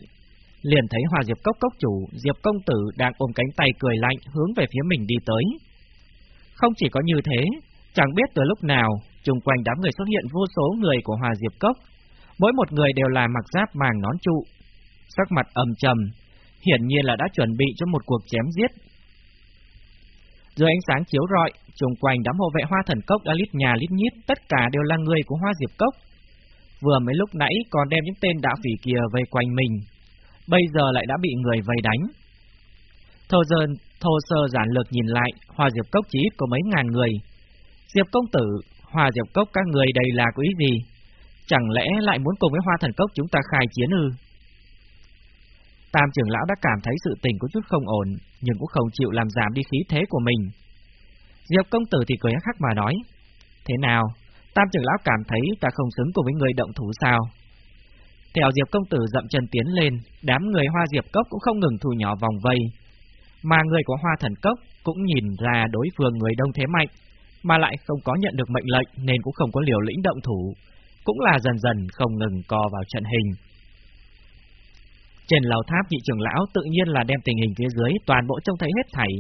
liền thấy Hòa Diệp Cốc cốc chủ, Diệp công tử đang ôm cánh tay cười lạnh hướng về phía mình đi tới. Không chỉ có như thế, chẳng biết từ lúc nào, chung quanh đám người xuất hiện vô số người của Hòa Diệp Cốc. Mỗi một người đều là mặc giáp màng nón trụ, sắc mặt âm trầm, hiển nhiên là đã chuẩn bị cho một cuộc chém giết dưới ánh sáng chiếu rọi, xung quanh đám hộ vệ hoa thần cốc đã lít nhà lít nhít, tất cả đều là người của hoa diệp cốc. Vừa mấy lúc nãy còn đem những tên đạo phỉ kia vây quanh mình, bây giờ lại đã bị người vây đánh. Thô dơn, thô sơ giản lược nhìn lại, hoa diệp cốc chỉ ít có mấy ngàn người. Diệp công tử, hoa diệp cốc các người đây là có ý gì? Chẳng lẽ lại muốn cùng với hoa thần cốc chúng ta khai chiến ư? Tam trưởng lão đã cảm thấy sự tình có chút không ổn, nhưng cũng không chịu làm giảm đi khí thế của mình. Diệp công tử thì cười hắc hắc mà nói, Thế nào, Tam trưởng lão cảm thấy ta không xứng cùng với người động thủ sao? Theo Diệp công tử dậm chân tiến lên, đám người hoa Diệp cốc cũng không ngừng thu nhỏ vòng vây, mà người của hoa thần cốc cũng nhìn ra đối phương người đông thế mạnh, mà lại không có nhận được mệnh lệnh nên cũng không có liều lĩnh động thủ, cũng là dần dần không ngừng co vào trận hình. Trên lầu tháp nhị trưởng lão tự nhiên là đem tình hình phía dưới toàn bộ trông thấy hết thảy.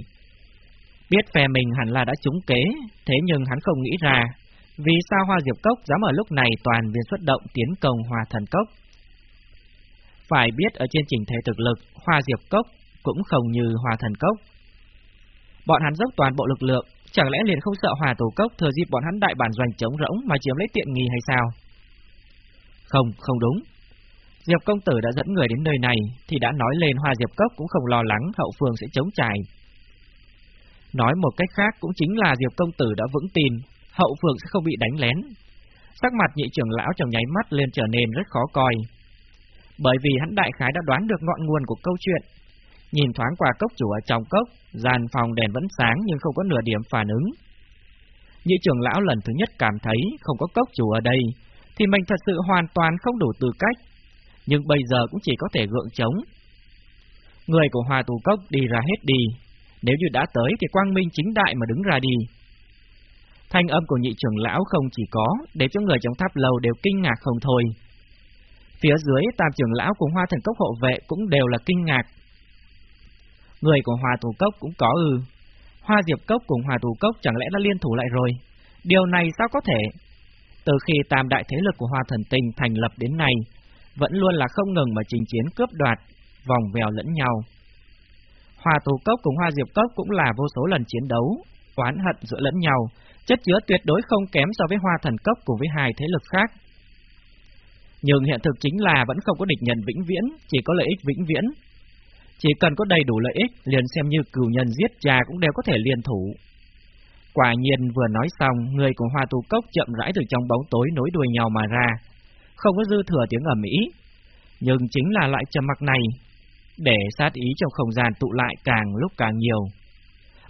Biết phe mình hẳn là đã trúng kế, thế nhưng hắn không nghĩ ra, vì sao Hoa Diệp Cốc dám ở lúc này toàn viên xuất động tiến công Hoa Thần Cốc. Phải biết ở trên trình thể thực lực, Hoa Diệp Cốc cũng không như Hoa thần cốc. Bọn hắn dốc toàn bộ lực lượng, chẳng lẽ liền không sợ hòa tổ cốc thừa dịp bọn hắn đại bản doanh chống rỗng mà chiếm lấy tiện nghi hay sao? Không, không đúng. Diệp công tử đã dẫn người đến nơi này thì đã nói lên Hoa Diệp Cốc cũng không lo lắng hậu phương sẽ chống chài. Nói một cách khác cũng chính là Diệp công tử đã vững tin hậu phương sẽ không bị đánh lén. Sắc mặt nhị trưởng lão trong nháy mắt lên trở nên rất khó coi. Bởi vì hắn đại khái đã đoán được ngọn nguồn của câu chuyện. Nhìn thoáng qua cốc chủ ở trong cốc, gian phòng đèn vẫn sáng nhưng không có nửa điểm phản ứng. Nhị trưởng lão lần thứ nhất cảm thấy không có cốc chủ ở đây, thì mình thật sự hoàn toàn không đủ tư cách nhưng bây giờ cũng chỉ có thể gượng chống. Người của Hòa Tù Cốc đi ra hết đi, nếu như đã tới thì quang minh chính đại mà đứng ra đi. Thanh âm của nhị trưởng lão không chỉ có, để cho người trong tháp lâu đều kinh ngạc không thôi. Phía dưới tam trưởng lão cùng Hoa Thần Cốc hộ vệ cũng đều là kinh ngạc. Người của Hòa Tù Cốc cũng có ư. Hoa Diệp Cốc cùng Hòa Tù Cốc chẳng lẽ đã liên thủ lại rồi? Điều này sao có thể? Từ khi tam đại thế lực của Hoa Thần Tinh thành lập đến nay, vẫn luôn là không ngừng mà trình chiến cướp đoạt, vòng vèo lẫn nhau. Hòa Tù Cốc cùng Hoa Diệp Cốc cũng là vô số lần chiến đấu, oán hận giữa lẫn nhau, chất chứa tuyệt đối không kém so với Hoa Thần Cốc cùng với hai thế lực khác. Nhưng hiện thực chính là vẫn không có địch nhân vĩnh viễn, chỉ có lợi ích vĩnh viễn. Chỉ cần có đầy đủ lợi ích, liền xem như cửu nhân giết cha cũng đều có thể liên thủ. Quả nhiên vừa nói xong, người của Hoa Tu Cốc chậm rãi từ trong bóng tối nối đuôi nhau mà ra, không có dư thừa tiếng ầm ĩ, nhưng chính là loại trầm mặc này để sát ý trong không gian tụ lại càng lúc càng nhiều.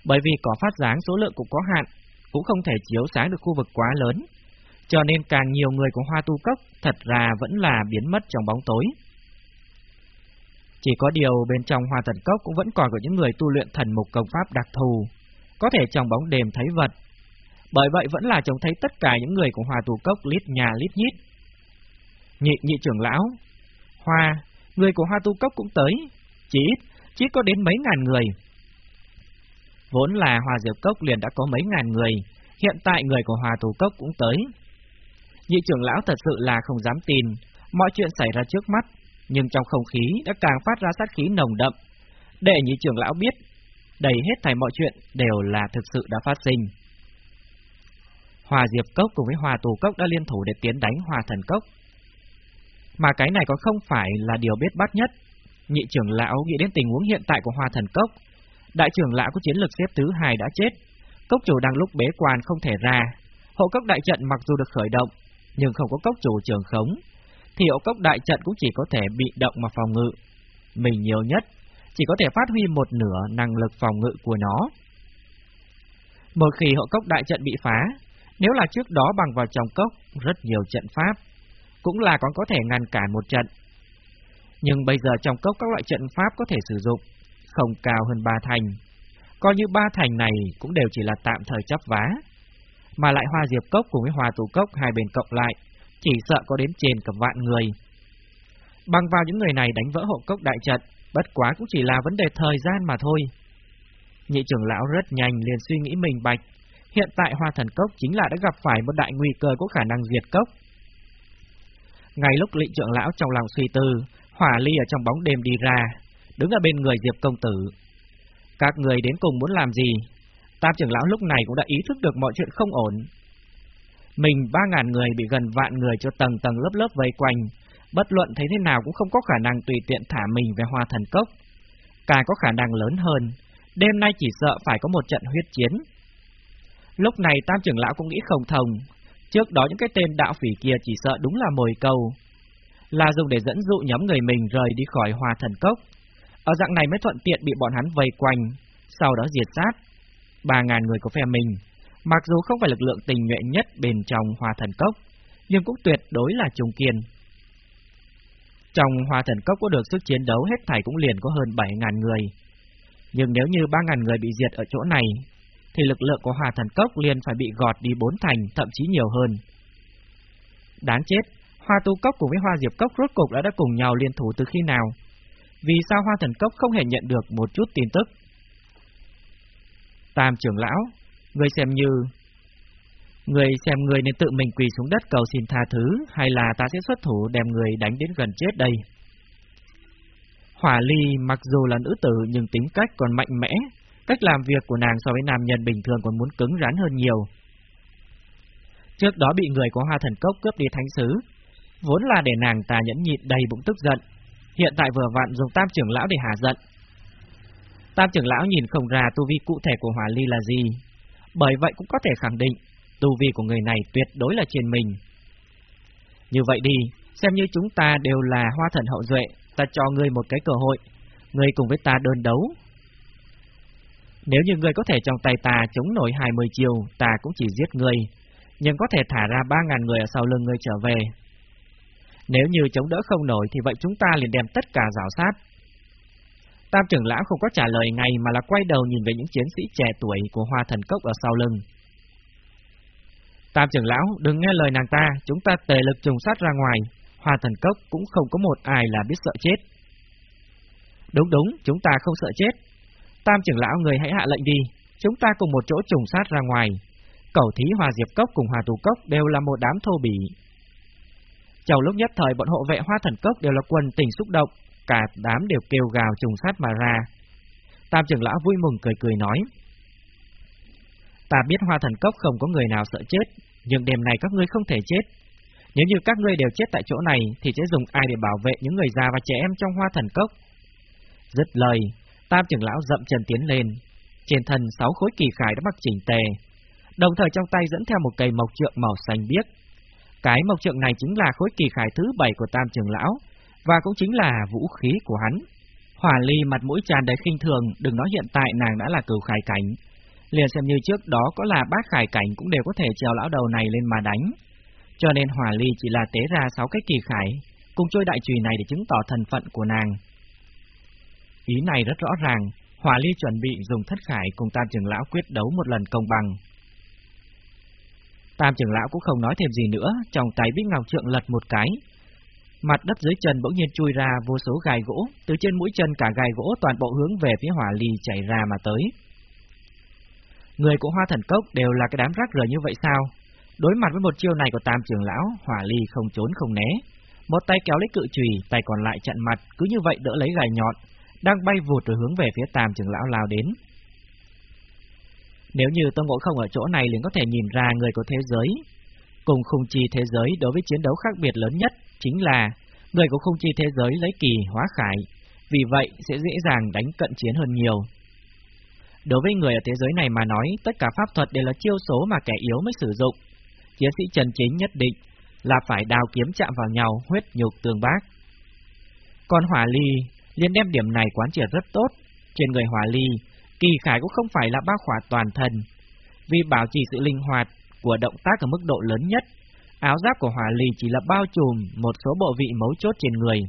Bởi vì có phát dáng số lượng cũng có hạn, cũng không thể chiếu sáng được khu vực quá lớn, cho nên càng nhiều người của hoa tu cốc thật ra vẫn là biến mất trong bóng tối. Chỉ có điều bên trong hoa thần cốc cũng vẫn còn có những người tu luyện thần mục công pháp đặc thù, có thể trong bóng đêm thấy vật. Bởi vậy vẫn là trông thấy tất cả những người của hoa tu cốc lít nhà lít nhít, Nhị nhị trưởng lão, Hoa, người của Hoa Tu Cốc cũng tới, chỉ ít, chỉ có đến mấy ngàn người. Vốn là Hoa Diệp Cốc liền đã có mấy ngàn người, hiện tại người của Hoa Tu Cốc cũng tới. Nhị trưởng lão thật sự là không dám tin, mọi chuyện xảy ra trước mắt, nhưng trong không khí đã càng phát ra sát khí nồng đậm, để nhị trưởng lão biết, đầy hết thảy mọi chuyện đều là thực sự đã phát sinh. Hòa Diệp Cốc cùng với Hòa Tù Cốc đã liên thủ để tiến đánh Hòa Thần Cốc, mà cái này còn không phải là điều biết bắt nhất. Nhị trưởng lão nghĩ đến tình huống hiện tại của hòa Thần Cốc. Đại trưởng lão có chiến lược xếp thứ hai đã chết. Cốc chủ đang lúc bế quan không thể ra. Hộ cốc đại trận mặc dù được khởi động, nhưng không có cốc chủ trường khống, thì hậu cốc đại trận cũng chỉ có thể bị động mà phòng ngự. Mình nhiều nhất, chỉ có thể phát huy một nửa năng lực phòng ngự của nó. Một khi hậu cốc đại trận bị phá, nếu là trước đó bằng vào trong cốc, rất nhiều trận pháp, cũng là còn có thể ngăn cản một trận. Nhưng bây giờ trong cốc các loại trận pháp có thể sử dụng, không cao hơn ba thành. Coi như ba thành này cũng đều chỉ là tạm thời chấp vá. Mà lại hoa diệp cốc cùng với hoa tù cốc hai bên cộng lại, chỉ sợ có đến trên cả vạn người. Bằng vào những người này đánh vỡ hộ cốc đại trận, bất quá cũng chỉ là vấn đề thời gian mà thôi. Nhị trưởng lão rất nhanh liền suy nghĩ mình bạch, hiện tại hoa thần cốc chính là đã gặp phải một đại nguy cơ có khả năng diệt cốc, ngay lúc lị trưởng lão trong lòng suy tư, hỏa ly ở trong bóng đêm đi ra, đứng ở bên người Diệp công tử. Các người đến cùng muốn làm gì? Tam trưởng lão lúc này cũng đã ý thức được mọi chuyện không ổn. Mình ba ngàn người bị gần vạn người cho tầng tầng lớp lớp vây quanh, bất luận thấy thế nào cũng không có khả năng tùy tiện thả mình về hoa thần cốc. Càng có khả năng lớn hơn, đêm nay chỉ sợ phải có một trận huyết chiến. Lúc này Tam trưởng lão cũng nghĩ không thông, Trước đó những cái tên đạo phỉ kia chỉ sợ đúng là mồi câu, là dùng để dẫn dụ nhóm người mình rời đi khỏi Hoa thần cốc. Ở dạng này mới thuận tiện bị bọn hắn vây quanh, sau đó diệt sát. Ba ngàn người của phe mình, mặc dù không phải lực lượng tình nguyện nhất bên trong hòa thần cốc, nhưng cũng tuyệt đối là trung kiên. Trong hòa thần cốc có được sức chiến đấu hết thảy cũng liền có hơn 7 ngàn người. Nhưng nếu như 3 ngàn người bị diệt ở chỗ này, thì lực lượng của Hòa Thần Cốc liền phải bị gọt đi bốn thành, thậm chí nhiều hơn. Đáng chết, Hoa Tu Cốc cùng với Hoa Diệp Cốc rốt cục đã đã cùng nhau liên thủ từ khi nào? Vì sao Hoa Thần Cốc không hề nhận được một chút tin tức? Tam trưởng lão, người xem như... Người xem người nên tự mình quỳ xuống đất cầu xin tha thứ, hay là ta sẽ xuất thủ đem người đánh đến gần chết đây? Hỏa Ly mặc dù là nữ tử nhưng tính cách còn mạnh mẽ, cách làm việc của nàng so với nam nhân bình thường còn muốn cứng rắn hơn nhiều. Trước đó bị người của Hoa Thần Cốc cướp đi thánh sứ, vốn là để nàng ta nhẫn nhịn đầy bụng tức giận, hiện tại vừa vặn dùng tam trưởng lão để hạ giận. Tam trưởng lão nhìn không ra tu vi cụ thể của Hỏa Ly là gì, bởi vậy cũng có thể khẳng định tu vi của người này tuyệt đối là trên mình. Như vậy đi, xem như chúng ta đều là hoa thần hậu duệ, ta cho ngươi một cái cơ hội, ngươi cùng với ta đơn đấu. Nếu như ngươi có thể trong tay ta chống nổi 20 chiều, ta cũng chỉ giết ngươi, nhưng có thể thả ra 3.000 người ở sau lưng ngươi trở về. Nếu như chống đỡ không nổi thì vậy chúng ta liền đem tất cả rào sát. Tam trưởng lão không có trả lời ngay mà là quay đầu nhìn về những chiến sĩ trẻ tuổi của hoa thần cốc ở sau lưng. Tam trưởng lão, đừng nghe lời nàng ta, chúng ta tề lực trùng sát ra ngoài, hoa thần cốc cũng không có một ai là biết sợ chết. Đúng đúng, chúng ta không sợ chết. Tam trưởng lão người hãy hạ lệnh đi, chúng ta cùng một chỗ trùng sát ra ngoài. Cẩu thí hòa diệp cốc cùng hòa tù cốc đều là một đám thô bỉ. Trong lúc nhất thời bọn hộ vệ hoa thần cốc đều là quần tình xúc động, cả đám đều kêu gào trùng sát mà ra. Tam trưởng lão vui mừng cười cười nói. Ta biết hoa thần cốc không có người nào sợ chết, nhưng đêm này các ngươi không thể chết. Nếu như các ngươi đều chết tại chỗ này, thì sẽ dùng ai để bảo vệ những người già và trẻ em trong hoa thần cốc? Dứt lời, tam trưởng lão dậm chân tiến lên. Trên thân sáu khối kỳ khải đã mặc chỉnh tề, đồng thời trong tay dẫn theo một cây mộc trượng màu xanh biếc. Cái mộc trượng này chính là khối kỳ khải thứ bảy của tam trưởng lão, và cũng chính là vũ khí của hắn. Hỏa ly mặt mũi tràn đầy khinh thường, đừng nói hiện tại nàng đã là cửu khải cảnh, liền xem như trước đó có là bác khải cảnh cũng đều có thể treo lão đầu này lên mà đánh. Cho nên hỏa ly chỉ là tế ra sáu cái kỳ khải, cùng trôi đại trùy này để chứng tỏ thần phận của nàng. Ý này rất rõ ràng, hỏa ly chuẩn bị dùng thất khải cùng tam trưởng lão quyết đấu một lần công bằng. Tam trưởng lão cũng không nói thêm gì nữa, trong tay bích ngọc trượng lật một cái. Mặt đất dưới chân bỗng nhiên chui ra vô số gai gỗ, từ trên mũi chân cả gai gỗ toàn bộ hướng về phía hỏa ly chảy ra mà tới. Người của hoa thần cốc đều là cái đám rác rưởi như vậy sao? Đối mặt với một chiêu này của tam trưởng lão, hỏa ly không trốn không né. Một tay kéo lấy cự chùy, tay còn lại chặn mặt, cứ như vậy đỡ lấy gài nhọn, đang bay vụt rồi hướng về phía tam trưởng lão lao đến. Nếu như Tôn Ngộ Không ở chỗ này liền có thể nhìn ra người của thế giới. Cùng khung chi thế giới đối với chiến đấu khác biệt lớn nhất chính là người của không chi thế giới lấy kỳ hóa khải, vì vậy sẽ dễ dàng đánh cận chiến hơn nhiều. Đối với người ở thế giới này mà nói, tất cả pháp thuật đều là chiêu số mà kẻ yếu mới sử dụng. Chiến sĩ trần chính nhất định là phải đào kiếm chạm vào nhau, huyết nhục tương bác. Còn hỏa ly, liên đem điểm này quán triệt rất tốt. Trên người hỏa ly, kỳ khải cũng không phải là bao khỏa toàn thân, vì bảo trì sự linh hoạt của động tác ở mức độ lớn nhất. Áo giáp của hỏa lì chỉ là bao trùm một số bộ vị mấu chốt trên người.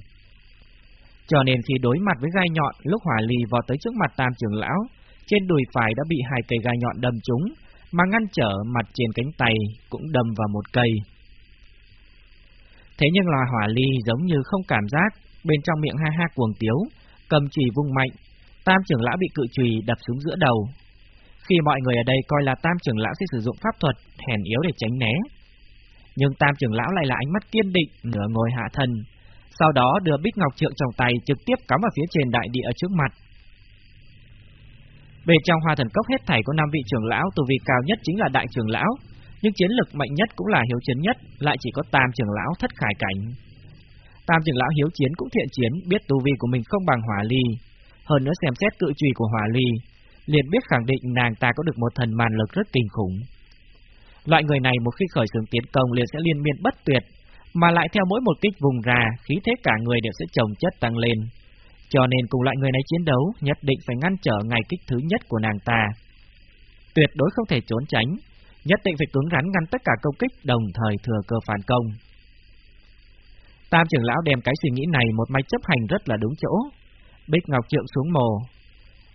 Cho nên khi đối mặt với gai nhọn, lúc hỏa lì vọt tới trước mặt tam trưởng lão, trên đùi phải đã bị hai cây gai nhọn đâm trúng, mà ngăn trở mặt trên cánh tay cũng đâm vào một cây. Thế nhưng loài hỏa ly giống như không cảm giác, bên trong miệng ha ha cuồng tiếu, cầm chùy vung mạnh, tam trưởng lão bị cự chùy đập xuống giữa đầu. Khi mọi người ở đây coi là tam trưởng lão sẽ sử dụng pháp thuật hèn yếu để tránh né, nhưng tam trưởng lão lại là ánh mắt kiên định, nửa ngồi hạ thân, sau đó đưa bích ngọc trượng trong tay trực tiếp cắm vào phía trên đại địa trước mặt. Bên trong hoa thần cốc hết thảy có năm vị trưởng lão, tu vị cao nhất chính là đại trưởng lão, nhưng chiến lực mạnh nhất cũng là hiếu chiến nhất, lại chỉ có tam trưởng lão thất khải cảnh. Tam trưởng lão hiếu chiến cũng thiện chiến, biết tu vi của mình không bằng hỏa ly, hơn nữa xem xét cự trùy của hỏa ly, liền biết khẳng định nàng ta có được một thần màn lực rất kinh khủng. Loại người này một khi khởi xướng tiến công liền sẽ liên miên bất tuyệt, mà lại theo mỗi một kích vùng ra, khí thế cả người đều sẽ chồng chất tăng lên, cho nên cùng loại người này chiến đấu, nhất định phải ngăn trở ngày kích thứ nhất của nàng ta. Tuyệt đối không thể trốn tránh, nhất định phải cứng rắn ngăn tất cả công kích đồng thời thừa cơ phản công. Tam trưởng lão đem cái suy nghĩ này một mạch chấp hành rất là đúng chỗ. Bích Ngọc trượng xuống mồ,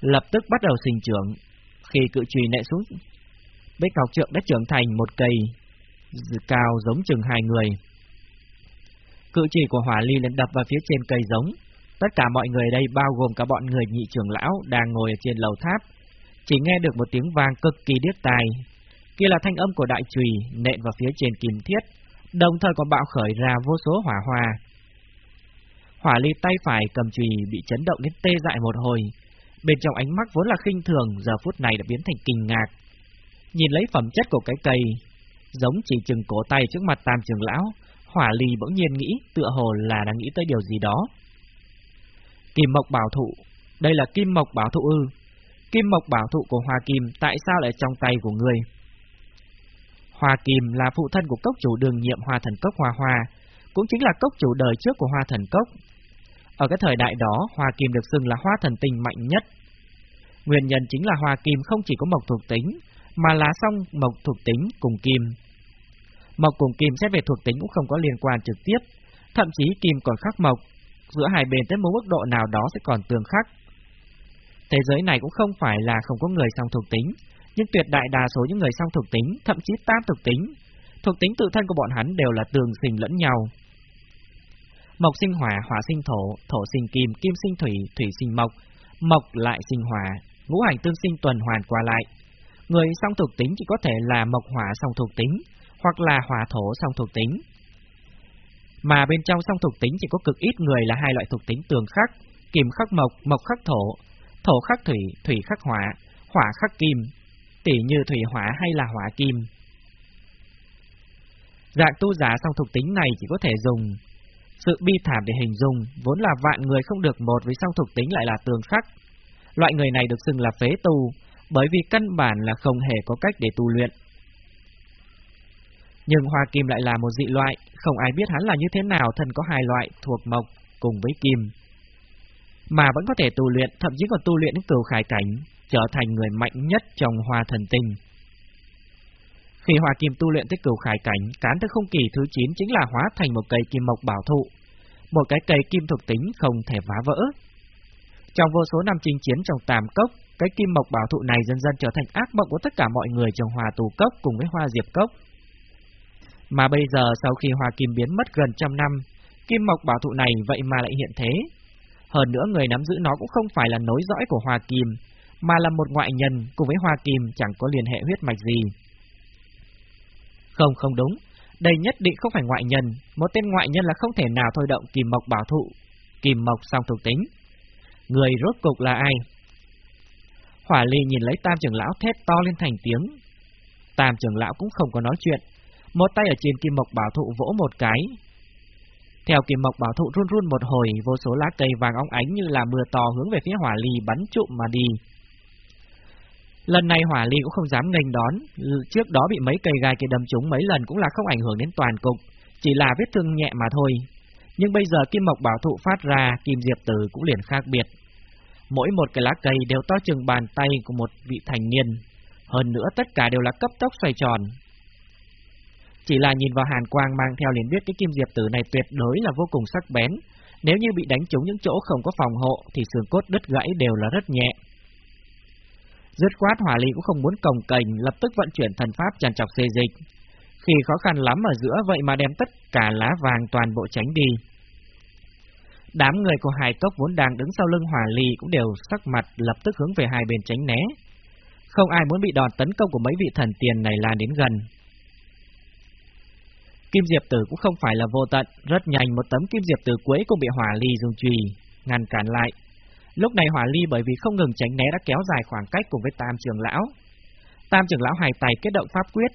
lập tức bắt đầu sinh trưởng. Khi cự trùy nệ xuống, Bích Ngọc trượng đã trưởng thành một cây cao giống chừng hai người. Cự chỉ của hỏa ly lên đập vào phía trên cây giống, Tất cả mọi người đây bao gồm cả bọn người nhị trưởng lão đang ngồi ở trên lầu tháp, chỉ nghe được một tiếng vang cực kỳ điếc tai. Kia là thanh âm của đại trùy nện vào phía trên kim thiết, đồng thời còn bạo khởi ra vô số hỏa hoa. Hỏa ly tay phải cầm chùy bị chấn động đến tê dại một hồi, bên trong ánh mắt vốn là khinh thường giờ phút này đã biến thành kinh ngạc. Nhìn lấy phẩm chất của cái cây, giống chỉ chừng cổ tay trước mặt tam trường lão, hỏa ly bỗng nhiên nghĩ tựa hồ là đang nghĩ tới điều gì đó. Kim mộc bảo thụ, đây là kim mộc bảo thụ ư. Kim mộc bảo thụ của Hoa Kim tại sao lại trong tay của người? Hoa Kim là phụ thân của cốc chủ đường nhiệm Hoa Thần Cốc Hoa Hoa, cũng chính là cốc chủ đời trước của Hoa Thần Cốc. Ở cái thời đại đó, Hoa Kim được xưng là Hoa Thần tình mạnh nhất. Nguyên nhân chính là Hoa Kim không chỉ có mộc thuộc tính, mà là song mộc thuộc tính cùng kim. Mộc cùng kim xét về thuộc tính cũng không có liên quan trực tiếp, thậm chí kim còn khắc mộc, giữa hai bên tới một mức độ nào đó sẽ còn tương khắc. Thế giới này cũng không phải là không có người song thuộc tính, nhưng tuyệt đại đa số những người song thuộc tính, thậm chí tam thuộc tính, thuộc tính tự thân của bọn hắn đều là tường sinh lẫn nhau. Mộc sinh hỏa, hỏa sinh thổ, thổ sinh kim, kim sinh thủy, thủy sinh mộc, mộc lại sinh hỏa, ngũ hành tương sinh tuần hoàn qua lại. Người song thuộc tính chỉ có thể là mộc hỏa song thuộc tính, hoặc là hỏa thổ song thuộc tính. Mà bên trong song thuộc tính chỉ có cực ít người là hai loại thuộc tính tường khắc, kim khắc mộc, mộc khắc thổ, thổ khắc thủy, thủy khắc hỏa, hỏa khắc kim, tỉ như thủy hỏa hay là hỏa kim. Dạng tu giả song thuộc tính này chỉ có thể dùng sự bi thảm để hình dung, vốn là vạn người không được một với song thuộc tính lại là tường khắc. Loại người này được xưng là phế tu, bởi vì căn bản là không hề có cách để tu luyện. Nhưng hoa kim lại là một dị loại, không ai biết hắn là như thế nào thân có hai loại thuộc mộc cùng với kim. Mà vẫn có thể tu luyện, thậm chí còn tu luyện đến cửu khải cảnh, trở thành người mạnh nhất trong hoa thần tinh. Khi hoa kim tu luyện tới cửu khải cảnh, cán tới không kỳ thứ 9 chính là hóa thành một cây kim mộc bảo thụ, một cái cây kim thuộc tính không thể phá vỡ. Trong vô số năm chinh chiến trong tam cốc, cái kim mộc bảo thụ này dần dần trở thành ác mộng của tất cả mọi người trong hòa tù cốc cùng với hoa diệp cốc. Mà bây giờ sau khi hoa kim biến mất gần trăm năm, kim mộc bảo thụ này vậy mà lại hiện thế. Hơn nữa người nắm giữ nó cũng không phải là nối dõi của hoa kim, mà là một ngoại nhân cùng với hoa kim chẳng có liên hệ huyết mạch gì. Không không đúng, đây nhất định không phải ngoại nhân, một tên ngoại nhân là không thể nào thôi động kim mộc bảo thụ, kim mộc song thuộc tính. Người rốt cục là ai? Hỏa ly nhìn lấy tam trưởng lão thét to lên thành tiếng. Tam trưởng lão cũng không có nói chuyện, một tay ở trên kim mộc bảo thụ vỗ một cái. Theo kim mộc bảo thụ run run một hồi, vô số lá cây vàng óng ánh như là mưa to hướng về phía hỏa ly bắn trụm mà đi. Lần này hỏa ly cũng không dám nghênh đón, trước đó bị mấy cây gai kia đâm trúng mấy lần cũng là không ảnh hưởng đến toàn cục, chỉ là vết thương nhẹ mà thôi. Nhưng bây giờ kim mộc bảo thụ phát ra, kim diệp tử cũng liền khác biệt. Mỗi một cái lá cây đều to chừng bàn tay của một vị thành niên, hơn nữa tất cả đều là cấp tốc xoay tròn. Chỉ là nhìn vào hàn quang mang theo liền biết cái kim diệp tử này tuyệt đối là vô cùng sắc bén, nếu như bị đánh trúng những chỗ không có phòng hộ thì xương cốt đứt gãy đều là rất nhẹ. Dứt khoát hỏa ly cũng không muốn cồng cành, lập tức vận chuyển thần pháp tràn chọc xê dịch. Khi khó khăn lắm ở giữa vậy mà đem tất cả lá vàng toàn bộ tránh đi. Đám người của hải cốc vốn đang đứng sau lưng hỏa ly cũng đều sắc mặt lập tức hướng về hai bên tránh né. Không ai muốn bị đòn tấn công của mấy vị thần tiền này lan đến gần. Kim Diệp Tử cũng không phải là vô tận, rất nhanh một tấm Kim Diệp Tử cuối cũng bị hỏa ly dùng trùy, ngăn cản lại. Lúc này hỏa ly bởi vì không ngừng tránh né đã kéo dài khoảng cách cùng với Tam Trường Lão. Tam Trường Lão hài tài kết động pháp quyết,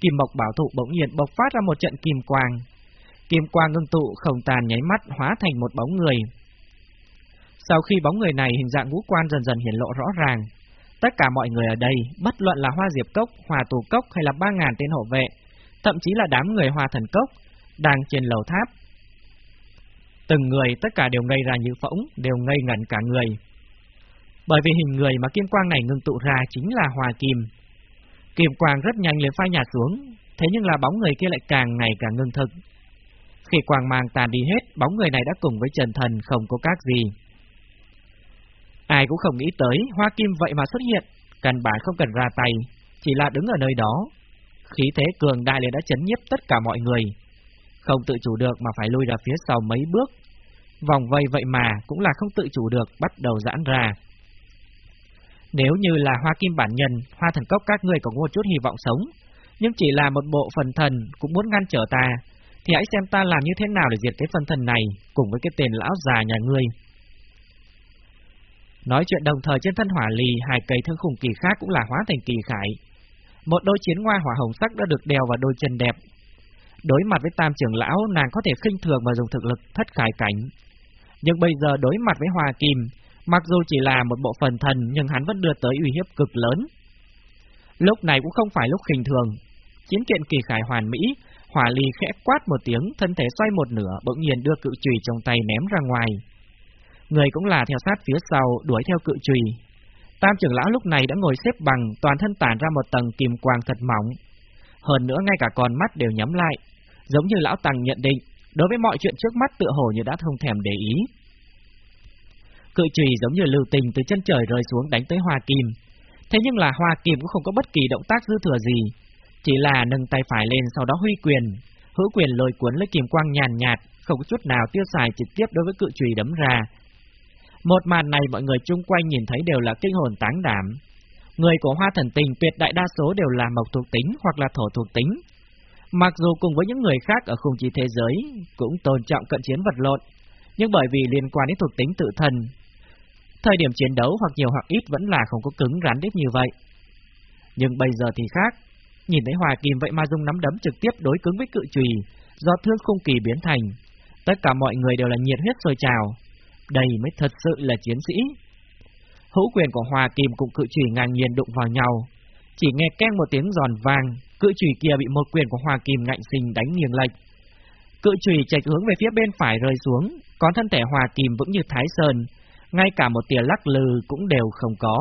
Kim Mộc Bảo Thụ bỗng nhiên bộc phát ra một trận kim quang. Kim quang ngưng tụ không tàn nháy mắt hóa thành một bóng người. Sau khi bóng người này hình dạng ngũ quan dần dần hiển lộ rõ ràng, tất cả mọi người ở đây, bất luận là Hoa Diệp Cốc, Hòa Tù Cốc hay là ba ngàn tên hộ vệ, thậm chí là đám người Hoa Thần Cốc, đang trên lầu tháp, Từng người tất cả đều ngây ra như phỗng, đều ngây ngẩn cả người. Bởi vì hình người mà kim quang này ngưng tụ ra chính là hòa kim. Kim quang rất nhanh liền phai nhạt xuống, thế nhưng là bóng người kia lại càng ngày càng ngưng thực. Khi quang mang tàn đi hết, bóng người này đã cùng với Trần Thần không có các gì. Ai cũng không nghĩ tới, hoa kim vậy mà xuất hiện, cần bản không cần ra tay, chỉ là đứng ở nơi đó. Khí thế cường đại liền đã chấn nhiếp tất cả mọi người, không tự chủ được mà phải lui ra phía sau mấy bước. Vòng vây vậy mà cũng là không tự chủ được bắt đầu giãn ra. Nếu như là hoa kim bản nhân, hoa thần cốc các người có một chút hy vọng sống, nhưng chỉ là một bộ phần thần cũng muốn ngăn trở ta, thì hãy xem ta làm như thế nào để diệt cái phân thần này cùng với cái tên lão già nhà ngươi. Nói chuyện đồng thời trên thân hỏa lì, hai cây thương khủng kỳ khác cũng là hóa thành kỳ khải. Một đôi chiến ngoa hỏa hồng sắc đã được đeo vào đôi chân đẹp. Đối mặt với tam trưởng lão, nàng có thể khinh thường và dùng thực lực thất khải cảnh. Nhưng bây giờ đối mặt với Hòa Kim, mặc dù chỉ là một bộ phần thần nhưng hắn vẫn đưa tới uy hiếp cực lớn. Lúc này cũng không phải lúc khinh thường. Chiến kiện kỳ khải hoàn mỹ, hỏa ly khẽ quát một tiếng, thân thể xoay một nửa, bỗng nhiên đưa cự chùy trong tay ném ra ngoài. Người cũng là theo sát phía sau, đuổi theo cự chùy. Tam trưởng lão lúc này đã ngồi xếp bằng, toàn thân tản ra một tầng kìm quang thật mỏng. Hơn nữa ngay cả con mắt đều nhắm lại, giống như lão tăng nhận định, đối với mọi chuyện trước mắt tựa hồ như đã thông thèm để ý. Cự chùy giống như lưu tình từ chân trời rơi xuống đánh tới Hoa Kim. Thế nhưng là Hoa Kim cũng không có bất kỳ động tác dư thừa gì, chỉ là nâng tay phải lên sau đó huy quyền, hữu quyền lôi cuốn lấy kim quang nhàn nhạt, không có chút nào tiêu xài trực tiếp đối với cự chùy đấm ra, một màn này mọi người chung quanh nhìn thấy đều là kinh hồn táng đảm. Người của hoa thần tình tuyệt đại đa số đều là mộc thuộc tính hoặc là thổ thuộc tính. Mặc dù cùng với những người khác ở khung chi thế giới cũng tôn trọng cận chiến vật lộn, nhưng bởi vì liên quan đến thuộc tính tự thân, thời điểm chiến đấu hoặc nhiều hoặc ít vẫn là không có cứng rắn đến như vậy. Nhưng bây giờ thì khác, nhìn thấy Hòa Kim vậy mà dùng nắm đấm trực tiếp đối cứng với cự trùy, do thương không kỳ biến thành. Tất cả mọi người đều là nhiệt huyết sôi trào, đây mới thật sự là chiến sĩ. Hữu quyền của Hòa Kim cùng cự trùy ngang nhiên đụng vào nhau. Chỉ nghe keng một tiếng giòn vang, cự trùy kia bị một quyền của Hòa Kim ngạnh sinh đánh nghiêng lệch. Cự trùy chạy hướng về phía bên phải rơi xuống, còn thân thể Hòa Kim vững như Thái Sơn, ngay cả một tia lắc lư cũng đều không có.